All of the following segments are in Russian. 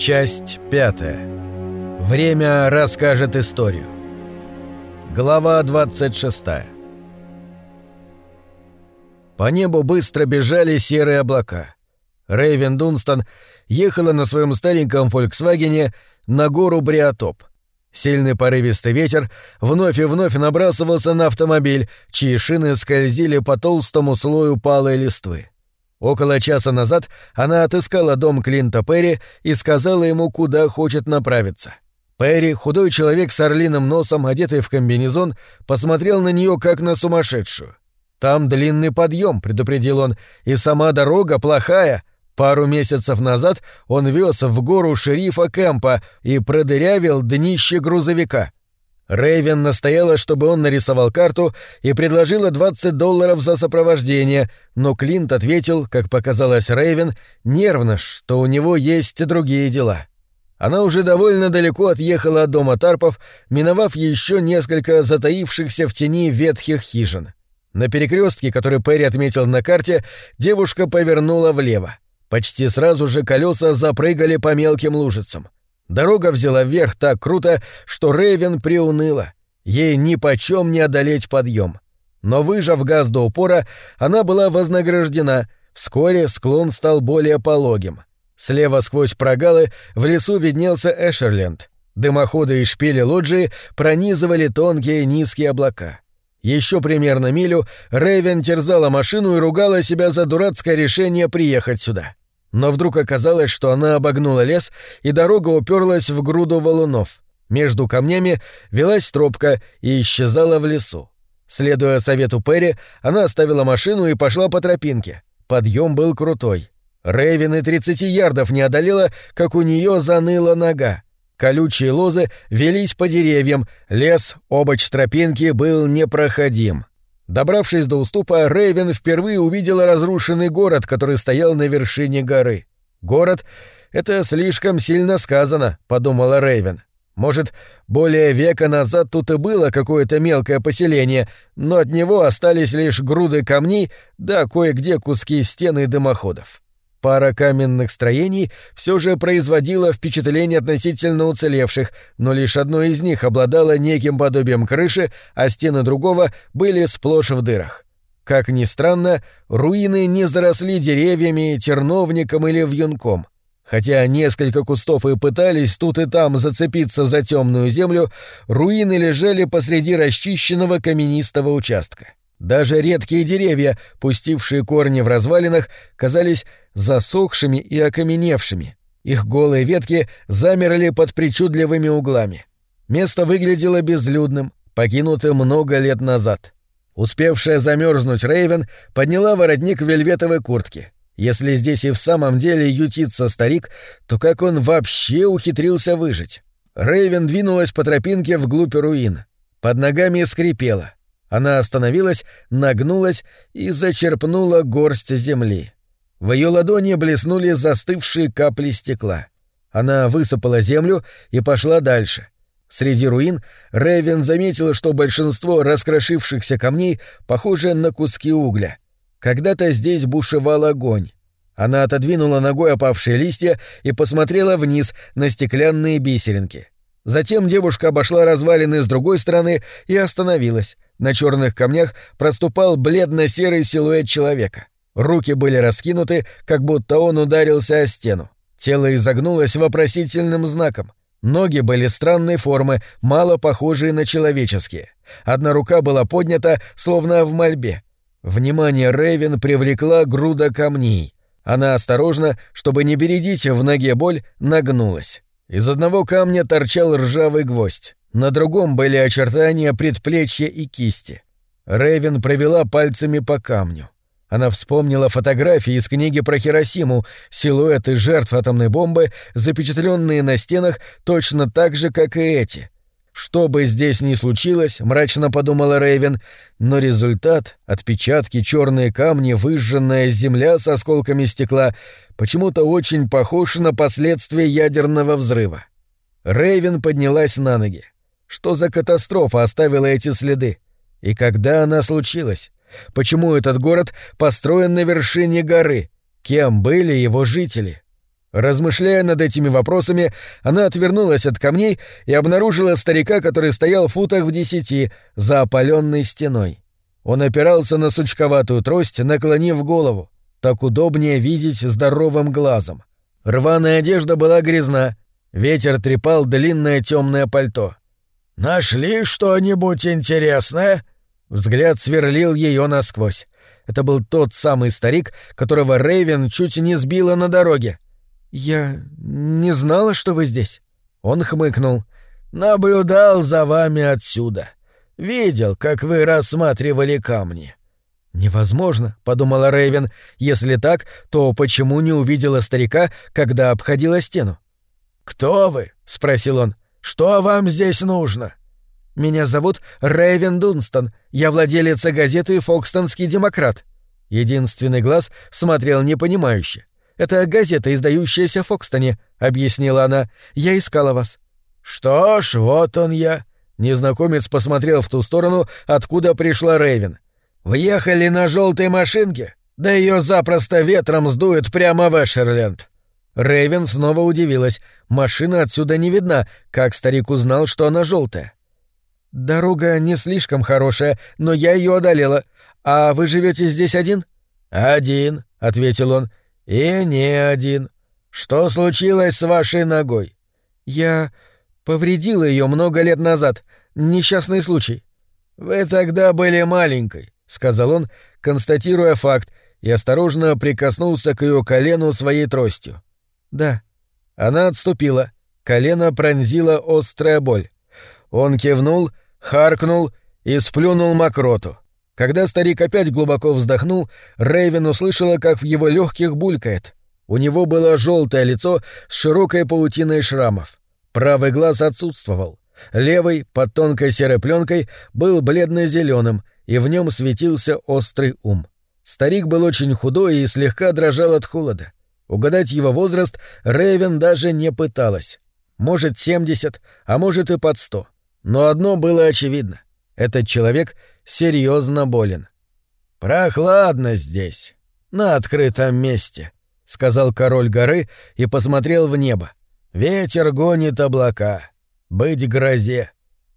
Часть пятая. Время расскажет историю. Глава 26. По небу быстро бежали серые облака. Рейвен Дунстон ехала на своем стареньком «Фольксвагене» на гору Бриотоп. Сильный порывистый ветер вновь и вновь набрасывался на автомобиль, чьи шины скользили по толстому слою палой листвы. Около часа назад она отыскала дом Клинта Перри и сказала ему, куда хочет направиться. Перри, худой человек с орлиным носом, одетый в комбинезон, посмотрел на нее как на сумасшедшую. «Там длинный подъем», — предупредил он, — «и сама дорога плохая. Пару месяцев назад он вез в гору шерифа Кэмпа и продырявил днище грузовика». Рэйвен настояла, чтобы он нарисовал карту и предложила 20 долларов за сопровождение, но Клинт ответил, как показалось Рэйвен, нервно, что у него есть другие дела. Она уже довольно далеко отъехала от дома Тарпов, миновав еще несколько затаившихся в тени ветхих хижин. На перекрестке, который Перри отметил на карте, девушка повернула влево. Почти сразу же колеса запрыгали по мелким лужицам. Дорога взяла вверх так круто, что Рейвен приуныла. Ей ни почем не одолеть подъем. Но выжав газ до упора, она была вознаграждена. Вскоре склон стал более пологим. Слева сквозь прогалы в лесу виднелся Эшерленд. Дымоходы и шпили лоджии пронизывали тонкие низкие облака. Еще примерно милю Рейвен терзала машину и ругала себя за дурацкое решение приехать сюда. Но вдруг оказалось, что она обогнула лес, и дорога уперлась в груду валунов. Между камнями велась тропка и исчезала в лесу. Следуя совету Перри, она оставила машину и пошла по тропинке. Подъем был крутой. Рэйвен и 30 ярдов не одолела, как у нее заныла нога. Колючие лозы велись по деревьям, лес, обоч тропинки был непроходим. Добравшись до уступа, Рейвен впервые увидела разрушенный город, который стоял на вершине горы. Город — это слишком сильно сказано, подумала Рейвен. Может, более века назад тут и было какое-то мелкое поселение, но от него остались лишь груды камней да кое-где куски стен и дымоходов. Пара каменных строений все же производила впечатление относительно уцелевших, но лишь одно из них обладало неким подобием крыши, а стены другого были сплошь в дырах. Как ни странно, руины не заросли деревьями, терновником или вьюнком. Хотя несколько кустов и пытались тут и там зацепиться за темную землю, руины лежали посреди расчищенного каменистого участка. Даже редкие деревья, пустившие корни в развалинах, казались засохшими и окаменевшими. Их голые ветки замерли под причудливыми углами. Место выглядело безлюдным, покинутым много лет назад. Успевшая замерзнуть Рейвен подняла воротник вельветовой куртки. Если здесь и в самом деле ютится старик, то как он вообще ухитрился выжить? Рейвен двинулась по тропинке вглубь руин. Под ногами скрипело. Она остановилась, нагнулась и зачерпнула горсть земли. В ее ладони блеснули застывшие капли стекла. Она высыпала землю и пошла дальше. Среди руин Рэйвен заметила, что большинство раскрошившихся камней похоже на куски угля. Когда-то здесь бушевал огонь. Она отодвинула ногой опавшие листья и посмотрела вниз на стеклянные бисеринки. Затем девушка обошла развалины с другой стороны и остановилась. На черных камнях проступал бледно-серый силуэт человека. Руки были раскинуты, как будто он ударился о стену. Тело изогнулось вопросительным знаком. Ноги были странной формы, мало похожие на человеческие. Одна рука была поднята, словно в мольбе. Внимание Рэйвен привлекла груда камней. Она осторожно, чтобы не бередить в ноге боль, нагнулась. Из одного камня торчал ржавый гвоздь. На другом были очертания предплечья и кисти. Рэйвен провела пальцами по камню. Она вспомнила фотографии из книги про Хиросиму, силуэты жертв атомной бомбы, запечатленные на стенах точно так же, как и эти. Что бы здесь ни случилось, мрачно подумала Рэйвен, но результат — отпечатки, черные камни, выжженная земля с осколками стекла — почему-то очень похож на последствия ядерного взрыва. Рэйвен поднялась на ноги. Что за катастрофа оставила эти следы? И когда она случилась? Почему этот город построен на вершине горы? Кем были его жители? Размышляя над этими вопросами, она отвернулась от камней и обнаружила старика, который стоял в футах в десяти, за опаленной стеной. Он опирался на сучковатую трость, наклонив голову. Так удобнее видеть здоровым глазом. Рваная одежда была грязна, ветер трепал длинное темное пальто. «Нашли что-нибудь интересное?» Взгляд сверлил ее насквозь. Это был тот самый старик, которого Рейвен чуть не сбила на дороге. «Я не знала, что вы здесь». Он хмыкнул. «Наблюдал за вами отсюда. Видел, как вы рассматривали камни». «Невозможно», — подумала Рейвен. «Если так, то почему не увидела старика, когда обходила стену?» «Кто вы?» — спросил он. Что вам здесь нужно? Меня зовут Рэйвен Дунстон. Я владелица газеты «Фокстонский демократ». Единственный глаз смотрел непонимающе. «Это газета, издающаяся в Фокстоне», — объяснила она. «Я искала вас». «Что ж, вот он я». Незнакомец посмотрел в ту сторону, откуда пришла Рэйвен. «Въехали на желтой машинке? Да ее запросто ветром сдует прямо в Эшерленд». Рэйвен снова удивилась. Машина отсюда не видна, как старик узнал, что она желтая. Дорога не слишком хорошая, но я ее одолела. А вы живете здесь один? Один, ответил он. И не один. Что случилось с вашей ногой? Я повредила ее много лет назад. Несчастный случай. Вы тогда были маленькой, сказал он, констатируя факт, и осторожно прикоснулся к ее колену своей тростью. Да. Она отступила. Колено пронзила острая боль. Он кивнул, харкнул и сплюнул мокроту. Когда старик опять глубоко вздохнул, Рейвен услышала, как в его легких булькает. У него было желтое лицо с широкой паутиной шрамов. Правый глаз отсутствовал. Левый, под тонкой серой пленкой, был бледно-зеленым, и в нем светился острый ум. Старик был очень худой и слегка дрожал от холода. Угадать его возраст Рэйвен даже не пыталась. Может, 70, а может и под 100. Но одно было очевидно. Этот человек серьезно болен. «Прохладно здесь, на открытом месте», — сказал король горы и посмотрел в небо. «Ветер гонит облака. Быть грозе».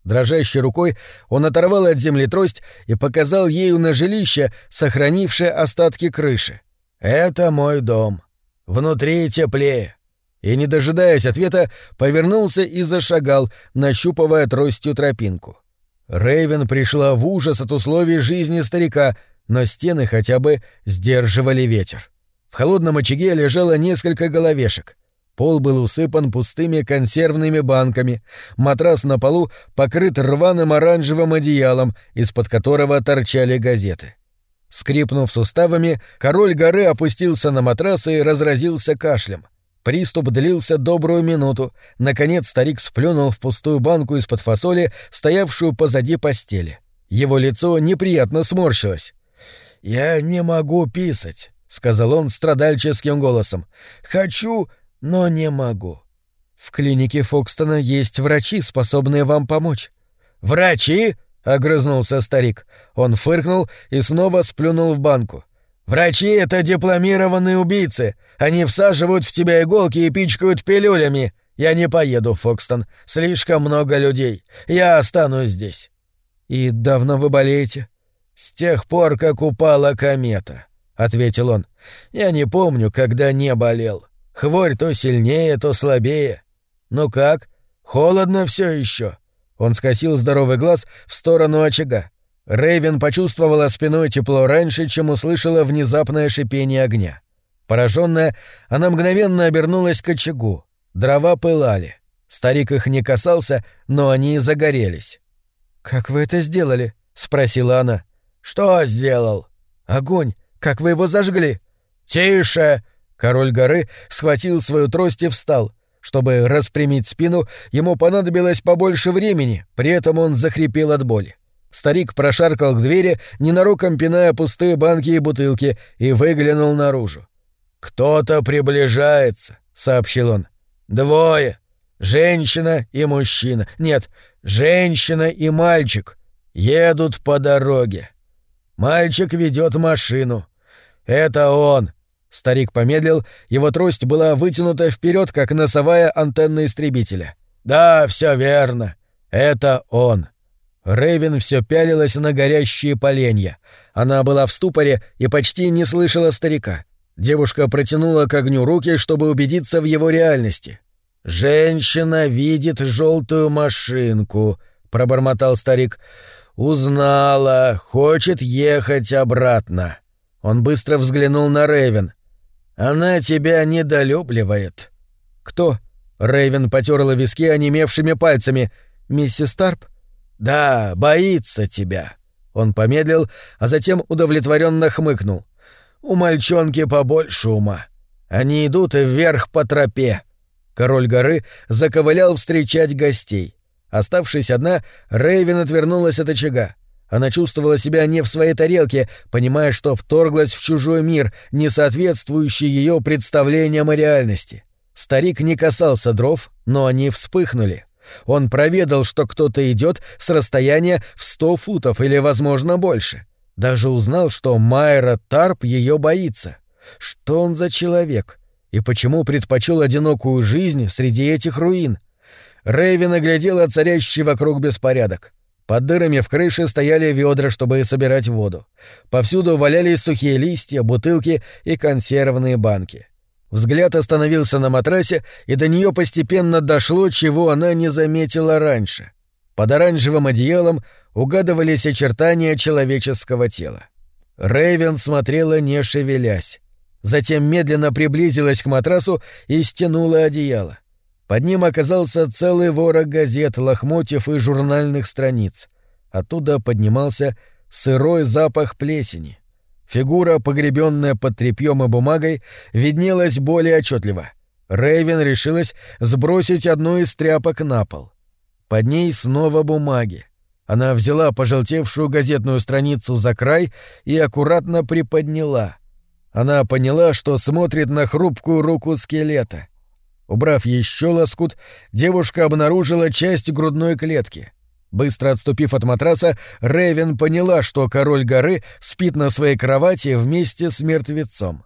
Дрожащей рукой он оторвал от земли трость и показал ею на жилище, сохранившее остатки крыши. «Это мой дом. Внутри теплее. И, не дожидаясь ответа, повернулся и зашагал, нащупывая тростью тропинку. Рейвен пришла в ужас от условий жизни старика, но стены хотя бы сдерживали ветер. В холодном очаге лежало несколько головешек. Пол был усыпан пустыми консервными банками, матрас на полу покрыт рваным оранжевым одеялом, из-под которого торчали газеты. Скрипнув суставами, король горы опустился на матрас и разразился кашлем. Приступ длился добрую минуту. Наконец старик сплюнул в пустую банку из-под фасоли, стоявшую позади постели. Его лицо неприятно сморщилось. «Я не могу писать», — сказал он страдальческим голосом. «Хочу, но не могу». «В клинике Фокстона есть врачи, способные вам помочь». «Врачи?» — огрызнулся старик. Он фыркнул и снова сплюнул в банку. «Врачи — это дипломированные убийцы. Они всаживают в тебя иголки и пичкают пилюлями. Я не поеду Фокстон. Слишком много людей. Я останусь здесь». «И давно вы болеете?» «С тех пор, как упала комета», — ответил он. «Я не помню, когда не болел. Хворь то сильнее, то слабее. Ну как? Холодно все еще. Он скосил здоровый глаз в сторону очага. Рейвен почувствовала спиной тепло раньше, чем услышала внезапное шипение огня. Пораженная, она мгновенно обернулась к очагу. Дрова пылали. Старик их не касался, но они загорелись. «Как вы это сделали?» — спросила она. «Что сделал?» «Огонь. Как вы его зажгли?» «Тише!» Король горы схватил свою трость и встал. Чтобы распрямить спину, ему понадобилось побольше времени, при этом он захрипел от боли. Старик прошаркал к двери, ненароком пиная пустые банки и бутылки, и выглянул наружу. «Кто-то приближается», — сообщил он. «Двое. Женщина и мужчина. Нет, женщина и мальчик. Едут по дороге. Мальчик ведет машину. Это он. Старик помедлил, его трость была вытянута вперед, как носовая антенна истребителя. «Да, все верно. Это он». Рэйвен все пялилась на горящие поленья. Она была в ступоре и почти не слышала старика. Девушка протянула к огню руки, чтобы убедиться в его реальности. «Женщина видит желтую машинку», — пробормотал старик. «Узнала, хочет ехать обратно». Он быстро взглянул на Рэйвен. «Она тебя недолюбливает». «Кто?» — Рэйвен потерла виски онемевшими пальцами. «Миссис Тарп?» «Да, боится тебя». Он помедлил, а затем удовлетворенно хмыкнул. «У мальчонки побольше ума. Они идут вверх по тропе». Король горы заковылял встречать гостей. Оставшись одна, Рэйвен отвернулась от очага. Она чувствовала себя не в своей тарелке, понимая, что вторглась в чужой мир, не соответствующий ее представлениям о реальности. Старик не касался дров, но они вспыхнули. Он проведал, что кто-то идет с расстояния в сто футов или, возможно, больше. Даже узнал, что Майра Тарп ее боится. Что он за человек? И почему предпочел одинокую жизнь среди этих руин? Рэйвен оглядела царящий вокруг беспорядок. Под дырами в крыше стояли ведра, чтобы собирать воду. Повсюду валялись сухие листья, бутылки и консервные банки. Взгляд остановился на матрасе, и до нее постепенно дошло, чего она не заметила раньше. Под оранжевым одеялом угадывались очертания человеческого тела. Рэйвен смотрела, не шевелясь. Затем медленно приблизилась к матрасу и стянула одеяло. Под ним оказался целый ворог газет, лохмотьев и журнальных страниц. Оттуда поднимался сырой запах плесени. Фигура, погребенная под тряпьем и бумагой, виднелась более отчетливо. Рэйвен решилась сбросить одну из тряпок на пол. Под ней снова бумаги. Она взяла пожелтевшую газетную страницу за край и аккуратно приподняла. Она поняла, что смотрит на хрупкую руку скелета. Убрав еще лоскут, девушка обнаружила часть грудной клетки. Быстро отступив от матраса, Рэйвен поняла, что король горы спит на своей кровати вместе с мертвецом.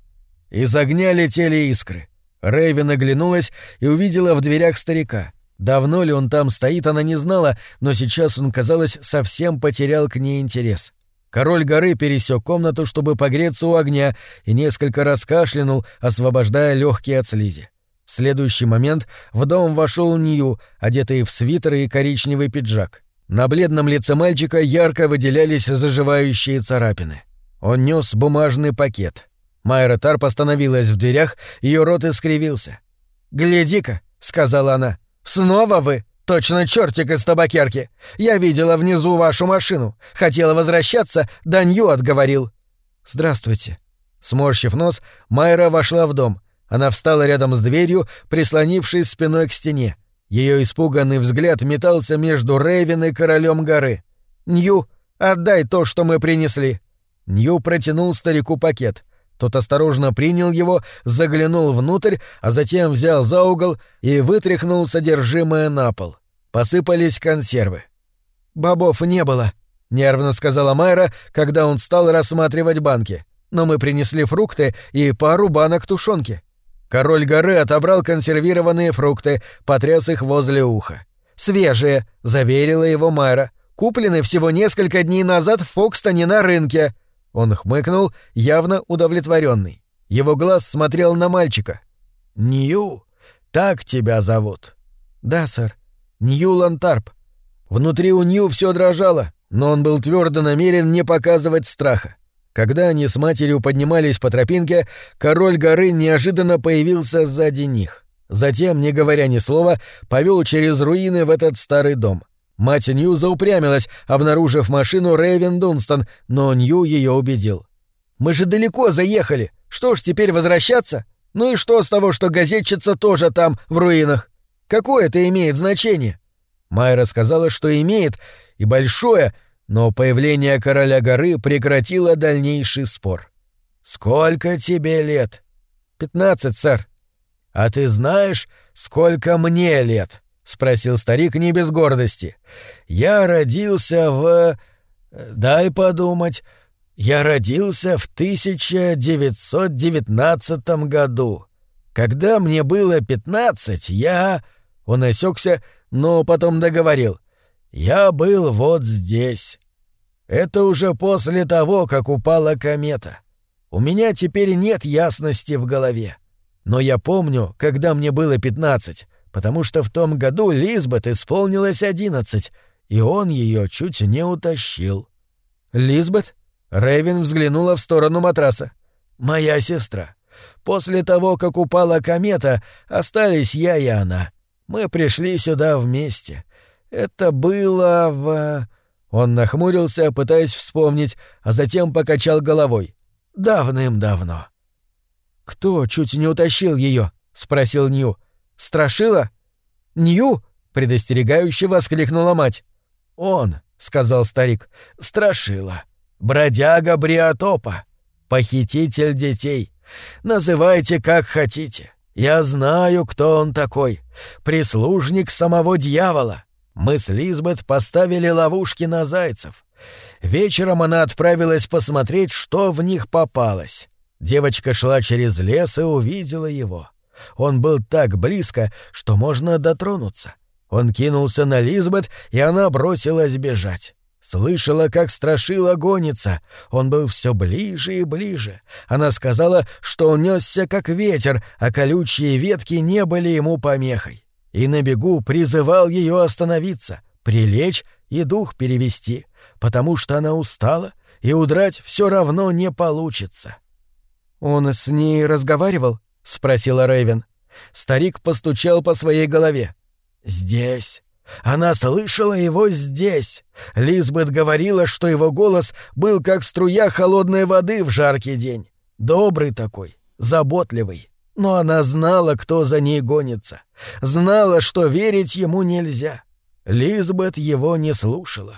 Из огня летели искры. Рэйвен оглянулась и увидела в дверях старика. Давно ли он там стоит, она не знала, но сейчас он, казалось, совсем потерял к ней интерес. Король горы пересек комнату, чтобы погреться у огня, и несколько раз кашлянул, освобождая легкие от слизи. В следующий момент в дом вошел Нью, одетый в свитер и коричневый пиджак. На бледном лице мальчика ярко выделялись заживающие царапины. Он нес бумажный пакет. Майра Тарп остановилась в дверях, ее рот искривился. «Гляди-ка», — сказала она, — «снова вы? Точно чертик из табакерки. Я видела внизу вашу машину. Хотела возвращаться, да Нью отговорил». «Здравствуйте». Сморщив нос, Майра вошла в дом. Она встала рядом с дверью, прислонившись спиной к стене. Ее испуганный взгляд метался между Рэйвен и королем горы. «Нью, отдай то, что мы принесли!» Нью протянул старику пакет. Тот осторожно принял его, заглянул внутрь, а затем взял за угол и вытряхнул содержимое на пол. Посыпались консервы. «Бобов не было», — нервно сказала Майра, когда он стал рассматривать банки. «Но мы принесли фрукты и пару банок тушенки». Король горы отобрал консервированные фрукты, потряс их возле уха. «Свежие», — заверила его Майра. «Куплены всего несколько дней назад в Фокстоне на рынке». Он хмыкнул, явно удовлетворенный. Его глаз смотрел на мальчика. «Нью, так тебя зовут?» «Да, сэр. Нью Лантарп». Внутри у Нью все дрожало, но он был твердо намерен не показывать страха. Когда они с матерью поднимались по тропинке, король горы неожиданно появился сзади них. Затем, не говоря ни слова, повел через руины в этот старый дом. Мать Нью заупрямилась, обнаружив машину Рэйвен Дунстон, но Нью ее убедил. «Мы же далеко заехали. Что ж, теперь возвращаться? Ну и что с того, что газетчица тоже там, в руинах? Какое это имеет значение?» Майра сказала, что имеет, и большое — но появление короля горы прекратило дальнейший спор. «Сколько тебе лет?» «Пятнадцать, сэр». «А ты знаешь, сколько мне лет?» — спросил старик не без гордости. «Я родился в... Дай подумать. Я родился в 1919 году. Когда мне было 15, я...» Он осекся, но потом договорил. «Я был вот здесь. Это уже после того, как упала комета. У меня теперь нет ясности в голове. Но я помню, когда мне было 15, потому что в том году Лизбет исполнилось 11, и он ее чуть не утащил». «Лизбет?» Рэйвен взглянула в сторону матраса. «Моя сестра. После того, как упала комета, остались я и она. Мы пришли сюда вместе. Это было в...» Он нахмурился, пытаясь вспомнить, а затем покачал головой. «Давным-давно». «Кто чуть не утащил ее? спросил Нью. «Страшила?» «Нью?» — предостерегающе воскликнула мать. «Он», — сказал старик, — «страшила. Бродяга Бриотопа, похититель детей. Называйте как хотите. Я знаю, кто он такой. Прислужник самого дьявола. Мы с Лизбет поставили ловушки на зайцев. Вечером она отправилась посмотреть, что в них попалось. Девочка шла через лес и увидела его. Он был так близко, что можно дотронуться. Он кинулся на Лизбет, и она бросилась бежать. Слышала, как страшила гонится. Он был все ближе и ближе. Она сказала, что он несся как ветер, а колючие ветки не были ему помехой. И на бегу призывал ее остановиться, прилечь и дух перевести, потому что она устала, и удрать все равно не получится. «Он с ней разговаривал?» — спросила Рэйвен. Старик постучал по своей голове. «Здесь. Она слышала его здесь. Лизбет говорила, что его голос был как струя холодной воды в жаркий день. Добрый такой, заботливый. Но она знала, кто за ней гонится. Знала, что верить ему нельзя. Лизбет его не слушала.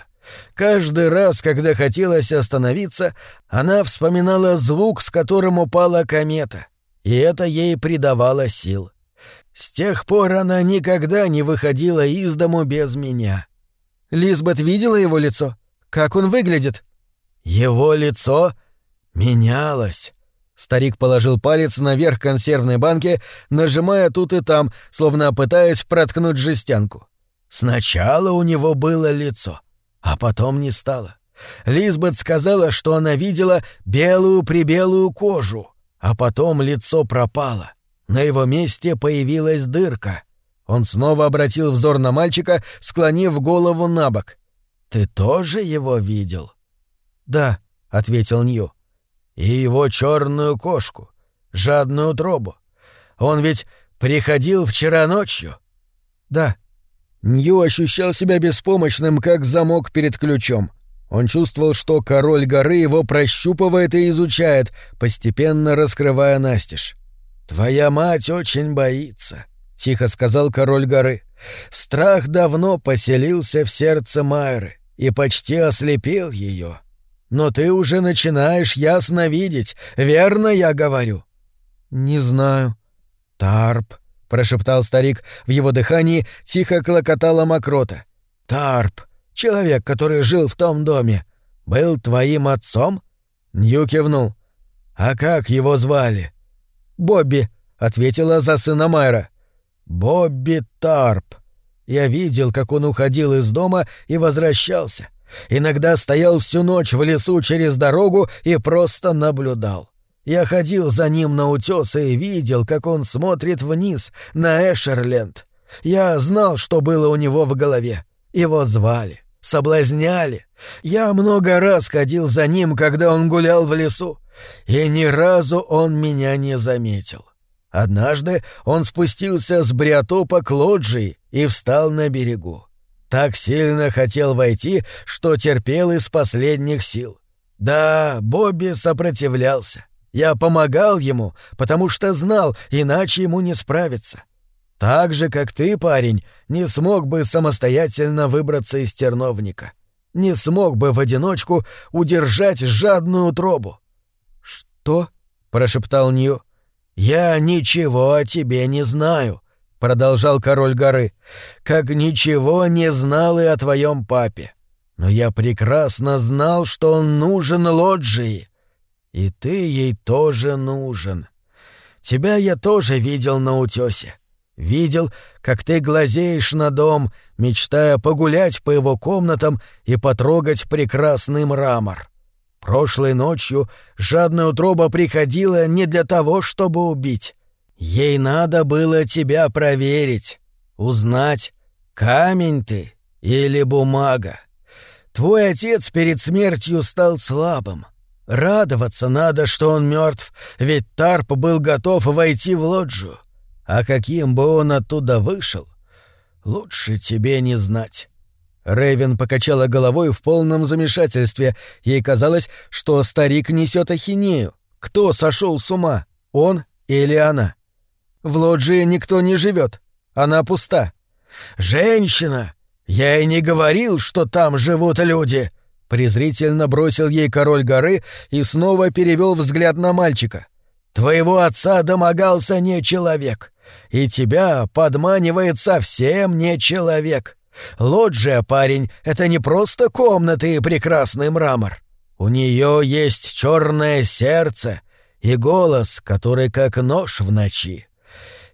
Каждый раз, когда хотелось остановиться, она вспоминала звук, с которым упала комета, и это ей придавало сил. С тех пор она никогда не выходила из дому без меня. Лизбет видела его лицо? Как он выглядит? Его лицо менялось. Старик положил палец наверх консервной банки, нажимая тут и там, словно пытаясь проткнуть жестянку. Сначала у него было лицо, а потом не стало. Лизбет сказала, что она видела белую-прибелую кожу, а потом лицо пропало. На его месте появилась дырка. Он снова обратил взор на мальчика, склонив голову на бок. «Ты тоже его видел?» «Да», — ответил Нью. «И его черную кошку, жадную тробу. Он ведь приходил вчера ночью?» «Да». Нью ощущал себя беспомощным, как замок перед ключом. Он чувствовал, что король горы его прощупывает и изучает, постепенно раскрывая настежь. «Твоя мать очень боится», — тихо сказал король горы. «Страх давно поселился в сердце Майры и почти ослепил ее. Но ты уже начинаешь ясно видеть, верно я говорю?» «Не знаю». «Тарп», — прошептал старик, в его дыхании тихо клокотала мокрота. «Тарп, человек, который жил в том доме, был твоим отцом?» Нью кивнул. «А как его звали?» «Бобби», — ответила за сына Майра. «Бобби Тарп. Я видел, как он уходил из дома и возвращался. Иногда стоял всю ночь в лесу через дорогу и просто наблюдал. Я ходил за ним на утёсы и видел, как он смотрит вниз, на Эшерленд. Я знал, что было у него в голове. Его звали, соблазняли. Я много раз ходил за ним, когда он гулял в лесу и ни разу он меня не заметил. Однажды он спустился с бриотопа к лоджии и встал на берегу. Так сильно хотел войти, что терпел из последних сил. Да, Бобби сопротивлялся. Я помогал ему, потому что знал, иначе ему не справиться. Так же, как ты, парень, не смог бы самостоятельно выбраться из терновника. Не смог бы в одиночку удержать жадную утробу. «Что?» — прошептал Нью. «Я ничего о тебе не знаю», — продолжал король горы, — «как ничего не знал и о твоем папе. Но я прекрасно знал, что он нужен Лоджии. И ты ей тоже нужен. Тебя я тоже видел на утёсе. Видел, как ты глазеешь на дом, мечтая погулять по его комнатам и потрогать прекрасный мрамор. Прошлой ночью жадная утроба приходила не для того, чтобы убить. Ей надо было тебя проверить, узнать, камень ты или бумага. Твой отец перед смертью стал слабым. Радоваться надо, что он мертв, ведь Тарп был готов войти в лоджию. А каким бы он оттуда вышел, лучше тебе не знать. Рэйвен покачала головой в полном замешательстве. Ей казалось, что старик несет ахинею. Кто сошел с ума, он или она? В лоджии никто не живет, она пуста. Женщина! Я и не говорил, что там живут люди! Презрительно бросил ей король горы и снова перевел взгляд на мальчика. Твоего отца домогался не человек, и тебя подманивает совсем не человек. Лоджия, парень, это не просто комнаты и прекрасный мрамор. У нее есть черное сердце и голос, который как нож в ночи.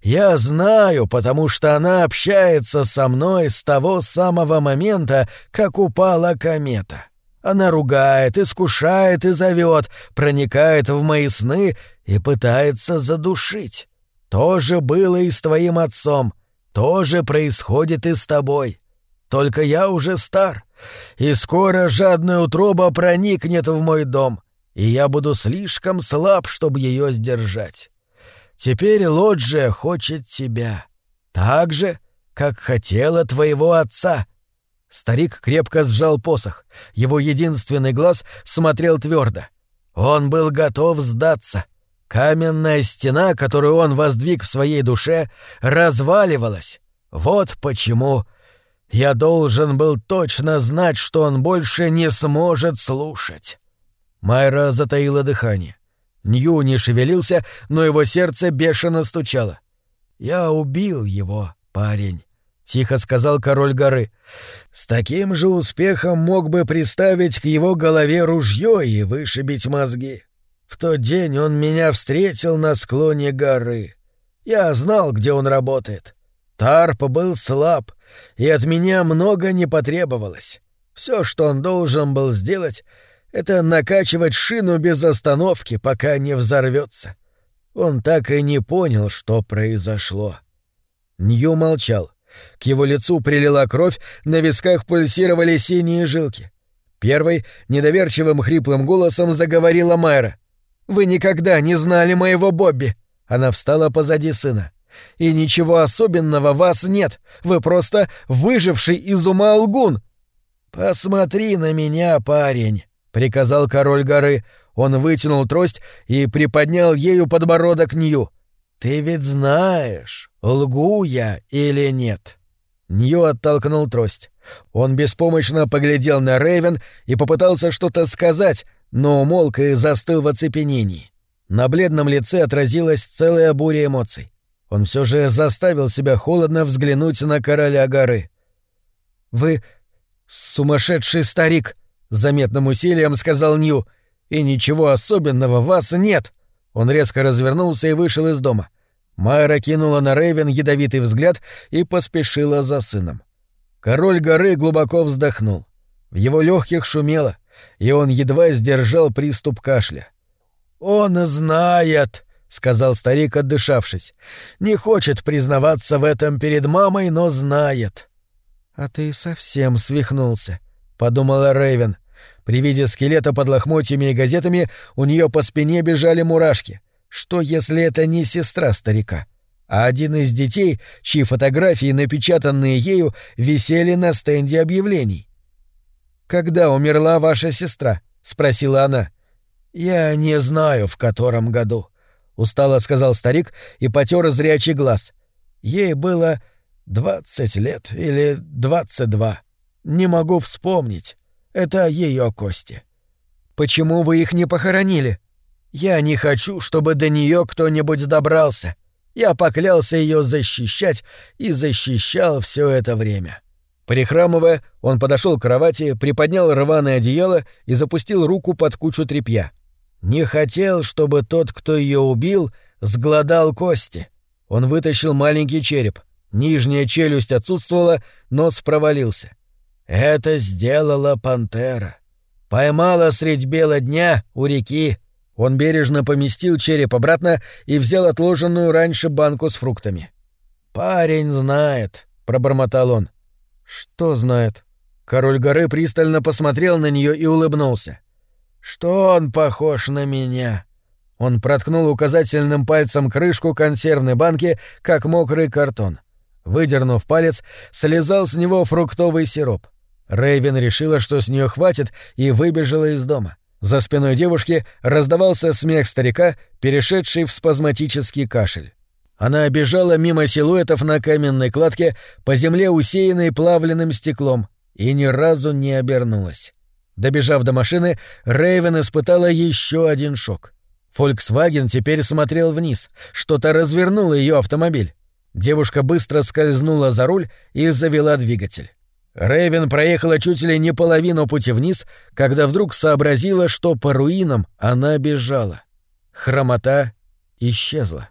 Я знаю, потому что она общается со мной с того самого момента, как упала комета. Она ругает, искушает и зовет, проникает в мои сны и пытается задушить. То же было и с твоим отцом, то же происходит и с тобой. Только я уже стар, и скоро жадная утроба проникнет в мой дом, и я буду слишком слаб, чтобы ее сдержать. Теперь Лоджия хочет тебя. Так же, как хотела твоего отца». Старик крепко сжал посох. Его единственный глаз смотрел твердо. Он был готов сдаться. Каменная стена, которую он воздвиг в своей душе, разваливалась. Вот почему я должен был точно знать, что он больше не сможет слушать. Майра затаила дыхание. Нью не шевелился, но его сердце бешено стучало. «Я убил его, парень», — тихо сказал король горы. «С таким же успехом мог бы приставить к его голове ружье и вышибить мозги. В тот день он меня встретил на склоне горы. Я знал, где он работает. Тарп был слаб, и от меня много не потребовалось. Все, что он должен был сделать — это накачивать шину без остановки, пока не взорвется. Он так и не понял, что произошло. Нью молчал. К его лицу прилила кровь, на висках пульсировали синие жилки. Первой, недоверчивым хриплым голосом заговорила Майра. «Вы никогда не знали моего Бобби!» Она встала позади сына. «И ничего особенного вас нет. Вы просто выживший из ума лгун!» «Посмотри на меня, парень!» Приказал король горы. Он вытянул трость и приподнял ею подбородок Нью. «Ты ведь знаешь, лгу я или нет?» Нью оттолкнул трость. Он беспомощно поглядел на Рейвен и попытался что-то сказать, но умолк и застыл в оцепенении. На бледном лице отразилась целая буря эмоций. Он все же заставил себя холодно взглянуть на короля горы. «Вы сумасшедший старик!» — заметным усилием сказал Нью. «И ничего особенного вас нет!» Он резко развернулся и вышел из дома. Майра кинула на Рэйвен ядовитый взгляд и поспешила за сыном. Король горы глубоко вздохнул. В его легких шумело, и он едва сдержал приступ кашля. «Он знает», — сказал старик, отдышавшись. «Не хочет признаваться в этом перед мамой, но знает». «А ты совсем свихнулся», — подумала Рэйвен. При виде скелета под лохмотьями и газетами у нее по спине бежали мурашки. Что, если это не сестра старика? А один из детей, чьи фотографии, напечатанные ею, висели на стенде объявлений. «Когда умерла ваша сестра?» — спросила она. «Я не знаю, в котором году», — устало сказал старик и потер зрячий глаз. «Ей было двадцать лет или двадцать два. Не могу вспомнить. Это ее кости. Почему вы их не похоронили? Я не хочу, чтобы до нее кто-нибудь добрался. Я поклялся ее защищать и защищал все это время. Прихрамывая, он подошел к кровати, приподнял рваное одеяло и запустил руку под кучу тряпья. Не хотел, чтобы тот, кто ее убил, сгладал кости. Он вытащил маленький череп. Нижняя челюсть отсутствовала, нос провалился. Это сделала пантера. Поймала средь бела дня у реки. Он бережно поместил череп обратно и взял отложенную раньше банку с фруктами. «Парень знает», — пробормотал он. «Что знает?» Король горы пристально посмотрел на нее и улыбнулся. «Что он похож на меня?» Он проткнул указательным пальцем крышку консервной банки, как мокрый картон. Выдернув палец, слезал с него фруктовый сироп. Рэйвен решила, что с нее хватит, и выбежала из дома. За спиной девушки раздавался смех старика, перешедший в спазматический кашель. Она бежала мимо силуэтов на каменной кладке по земле, усеянной плавленным стеклом, и ни разу не обернулась. Добежав до машины, Рэйвен испытала еще один шок. Volkswagen теперь смотрел вниз, что-то развернуло ее автомобиль. Девушка быстро скользнула за руль и завела двигатель. Рэйвен проехала чуть ли не половину пути вниз, когда вдруг сообразила, что по руинам она бежала. Хромота исчезла.